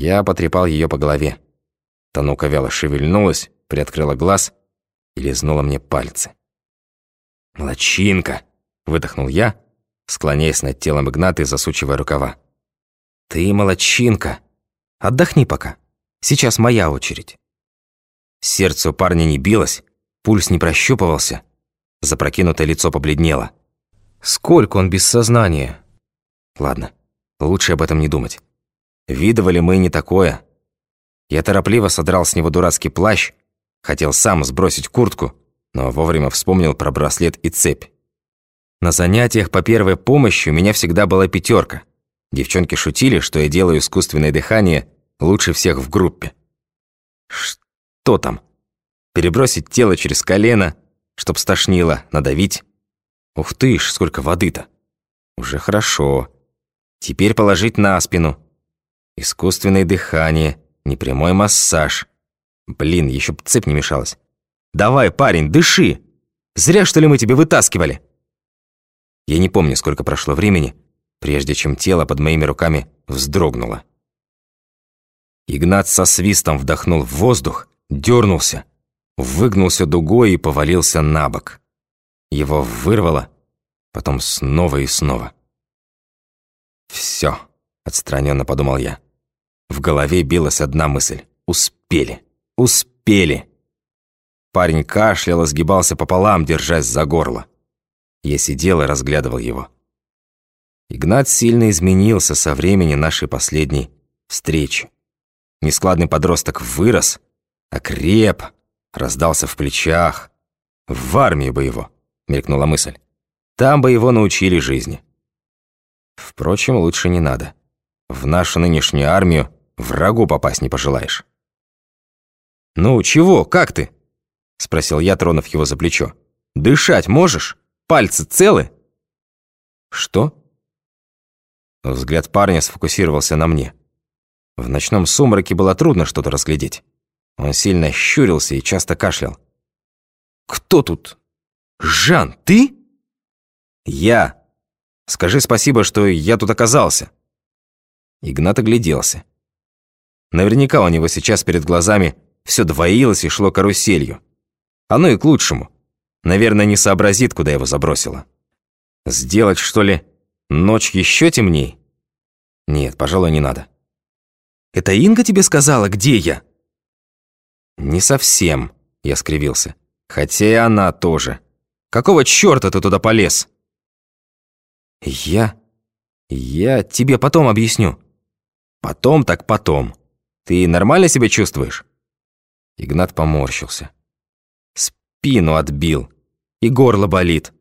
Я потрепал ее по голове. Танука вяло шевельнулась, приоткрыла глаз и лизнула мне пальцы. «Молодчинка!» — выдохнул я, склоняясь над телом Игната и засучивая рукава. «Ты молодчинка! Отдохни пока. Сейчас моя очередь». Сердце у парня не билось, пульс не прощупывался. Запрокинутое лицо побледнело. Сколько он без сознания? Ладно, лучше об этом не думать. Видывали мы не такое. Я торопливо содрал с него дурацкий плащ, хотел сам сбросить куртку, но вовремя вспомнил про браслет и цепь. На занятиях по первой помощи у меня всегда была пятерка. Девчонки шутили, что я делаю искусственное дыхание лучше всех в группе. Что там? Перебросить тело через колено, чтоб стошнило, надавить. Ух ты ж, сколько воды-то. Уже хорошо. Теперь положить на спину. Искусственное дыхание, непрямой массаж. Блин, еще б цепь не мешалась. Давай, парень, дыши. Зря, что ли, мы тебе вытаскивали. Я не помню, сколько прошло времени, прежде чем тело под моими руками вздрогнуло. Игнат со свистом вдохнул в воздух, дернулся, выгнулся дугой и повалился на бок. Его вырвало, потом снова и снова. «Все», — отстраненно подумал я. В голове билась одна мысль. «Успели! Успели!» Парень кашлял и сгибался пополам, держась за горло. Я сидел и разглядывал его. Игнат сильно изменился со времени нашей последней встречи. Нескладный подросток вырос, окреп, раздался в плечах. В армию бы его, мелькнула мысль. Там бы его научили жизни. Впрочем, лучше не надо. В нашу нынешнюю армию врагу попасть не пожелаешь. «Ну, чего, как ты?» — спросил я, тронув его за плечо. «Дышать можешь? Пальцы целы?» «Что?» Взгляд парня сфокусировался на мне. В ночном сумраке было трудно что-то разглядеть. Он сильно щурился и часто кашлял. «Кто тут? Жан, ты?» «Я. Скажи спасибо, что я тут оказался». Игнат огляделся. Наверняка у него сейчас перед глазами все двоилось и шло каруселью. Оно и к лучшему. Наверное, не сообразит, куда его забросило. Сделать, что ли, ночь еще темней? Нет, пожалуй, не надо. Это Инга тебе сказала, где я?» «Не совсем», — я скривился. «Хотя и она тоже. Какого чёрта ты туда полез?» «Я? Я тебе потом объясню». «Потом так потом. Ты нормально себя чувствуешь?» Игнат поморщился. «Спину отбил. И горло болит.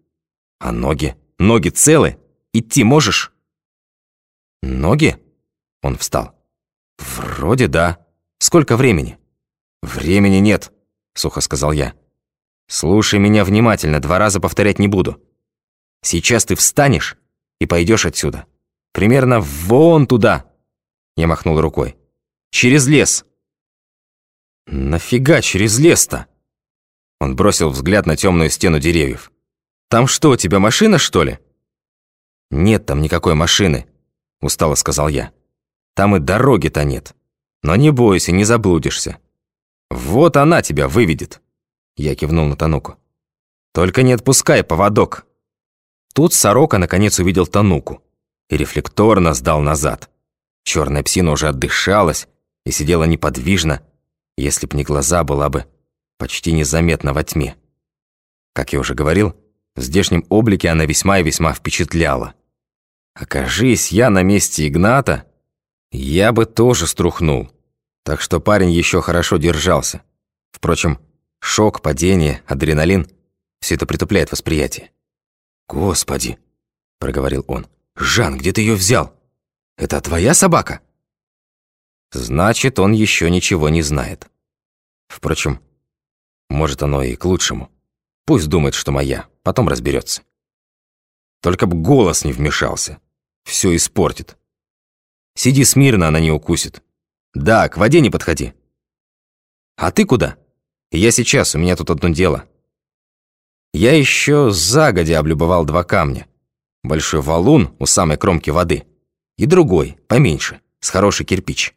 А ноги? Ноги целы? Идти можешь?» «Ноги?» Он встал. «Вроде да. Сколько времени?» «Времени нет», — сухо сказал я. «Слушай меня внимательно, два раза повторять не буду. Сейчас ты встанешь и пойдешь отсюда. Примерно вон туда!» Я махнул рукой. «Через лес!» «Нафига через лес-то?» Он бросил взгляд на темную стену деревьев. «Там что, у тебя машина, что ли?» «Нет там никакой машины», — устало сказал я. Там и дороги-то нет. Но не бойся, не заблудишься. Вот она тебя выведет. Я кивнул на Тануку. Только не отпускай поводок. Тут сорока наконец увидел Тануку и рефлекторно сдал назад. Черная псина уже отдышалась и сидела неподвижно, если б не глаза, была бы почти незаметна во тьме. Как я уже говорил, в здешнем облике она весьма и весьма впечатляла. Окажись я на месте Игната, я бы тоже струхнул. Так что парень еще хорошо держался. Впрочем, шок, падение, адреналин – все это притупляет восприятие. «Господи!» – проговорил он. «Жан, где ты ее взял? Это твоя собака?» Значит, он еще ничего не знает. Впрочем, может оно и к лучшему. Пусть думает, что моя, потом разберется. Только б голос не вмешался. Все испортит. Сиди смирно, она не укусит. Да, к воде не подходи. А ты куда? Я сейчас, у меня тут одно дело. Я еще загодя облюбовал два камня. Большой валун у самой кромки воды и другой, поменьше, с хороший кирпич.